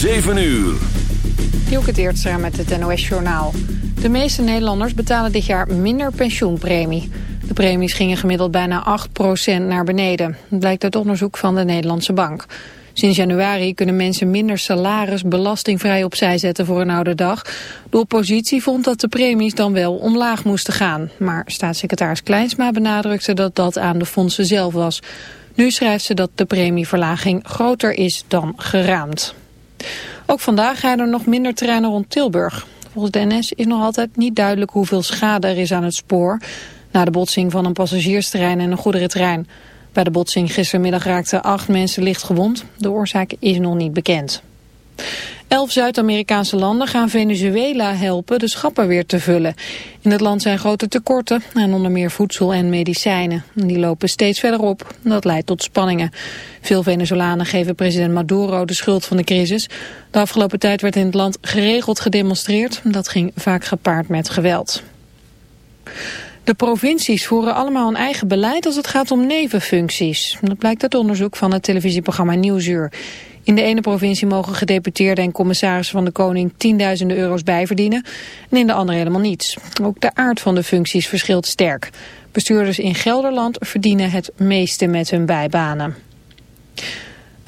7 uur. Dielke Teertstra met het NOS-journaal. De meeste Nederlanders betalen dit jaar minder pensioenpremie. De premies gingen gemiddeld bijna 8% naar beneden. Blijkt uit onderzoek van de Nederlandse Bank. Sinds januari kunnen mensen minder salaris belastingvrij opzij zetten voor een oude dag. De oppositie vond dat de premies dan wel omlaag moesten gaan. Maar staatssecretaris Kleinsma benadrukte dat dat aan de fondsen zelf was. Nu schrijft ze dat de premieverlaging groter is dan geraamd. Ook vandaag rijden er nog minder treinen rond Tilburg. Volgens de NS is nog altijd niet duidelijk hoeveel schade er is aan het spoor... na de botsing van een passagierstrein en een goederentrein. Bij de botsing gistermiddag raakten acht mensen licht gewond. De oorzaak is nog niet bekend. Elf Zuid-Amerikaanse landen gaan Venezuela helpen de schappen weer te vullen. In het land zijn grote tekorten aan onder meer voedsel en medicijnen. Die lopen steeds verder op. Dat leidt tot spanningen. Veel Venezolanen geven president Maduro de schuld van de crisis. De afgelopen tijd werd in het land geregeld gedemonstreerd. Dat ging vaak gepaard met geweld. De provincies voeren allemaal een eigen beleid als het gaat om nevenfuncties. Dat blijkt uit onderzoek van het televisieprogramma Nieuwsuur. In de ene provincie mogen gedeputeerden en commissarissen van de koning tienduizenden euro's bijverdienen en in de andere helemaal niets. Ook de aard van de functies verschilt sterk. Bestuurders in Gelderland verdienen het meeste met hun bijbanen.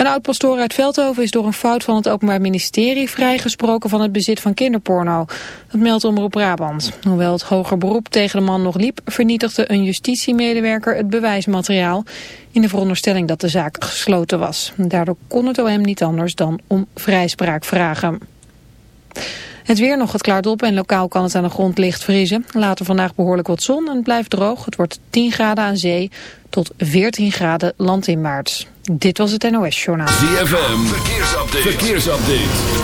Een oud-pastoor uit Veldhoven is door een fout van het Openbaar Ministerie vrijgesproken van het bezit van kinderporno. Dat meldt Omroep Brabant. Hoewel het hoger beroep tegen de man nog liep, vernietigde een justitiemedewerker het bewijsmateriaal in de veronderstelling dat de zaak gesloten was. Daardoor kon het OM niet anders dan om vrijspraak vragen. Het weer nog, het klaart op en lokaal kan het aan de grond licht vriezen. Later vandaag behoorlijk wat zon en het blijft droog. Het wordt 10 graden aan zee tot 14 graden landinwaarts. Dit was het NOS Journaal. ZFM, verkeersupdate. verkeersupdate.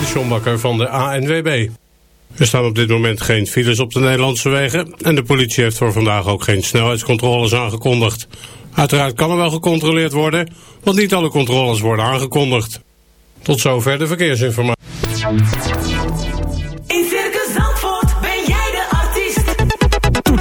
De Sjombakker van de ANWB. Er staan op dit moment geen files op de Nederlandse wegen... en de politie heeft voor vandaag ook geen snelheidscontroles aangekondigd. Uiteraard kan er wel gecontroleerd worden, want niet alle controles worden aangekondigd. Tot zover de verkeersinformatie.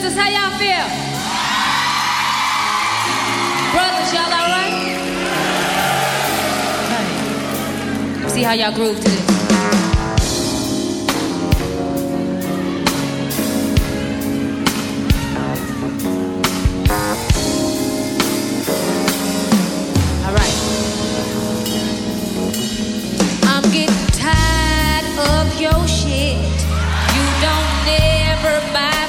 sisters, how y'all feel? Brothers, y'all all right? Okay. See how y'all groove to this. your shit. You don't ever buy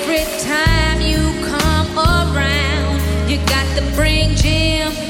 every time you come around, you got to bring Jim.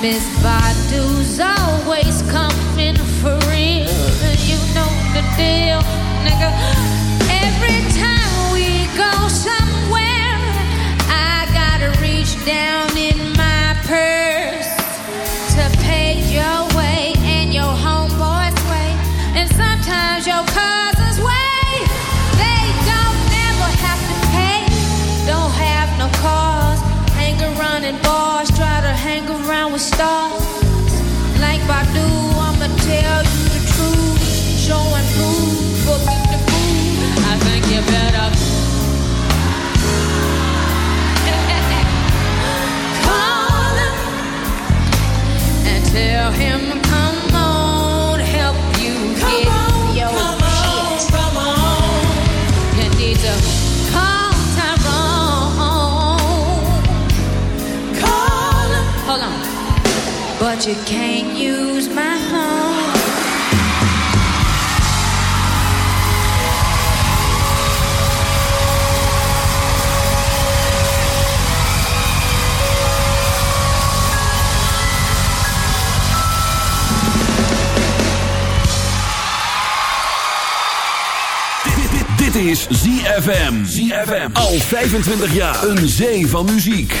Miss stars you use my dit, dit is ZFM. ZFM. Al 25 jaar. Een zee van muziek.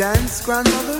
Dance, Grandmother?